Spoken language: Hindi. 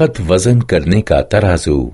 सख्त वज़न करने का तराजू।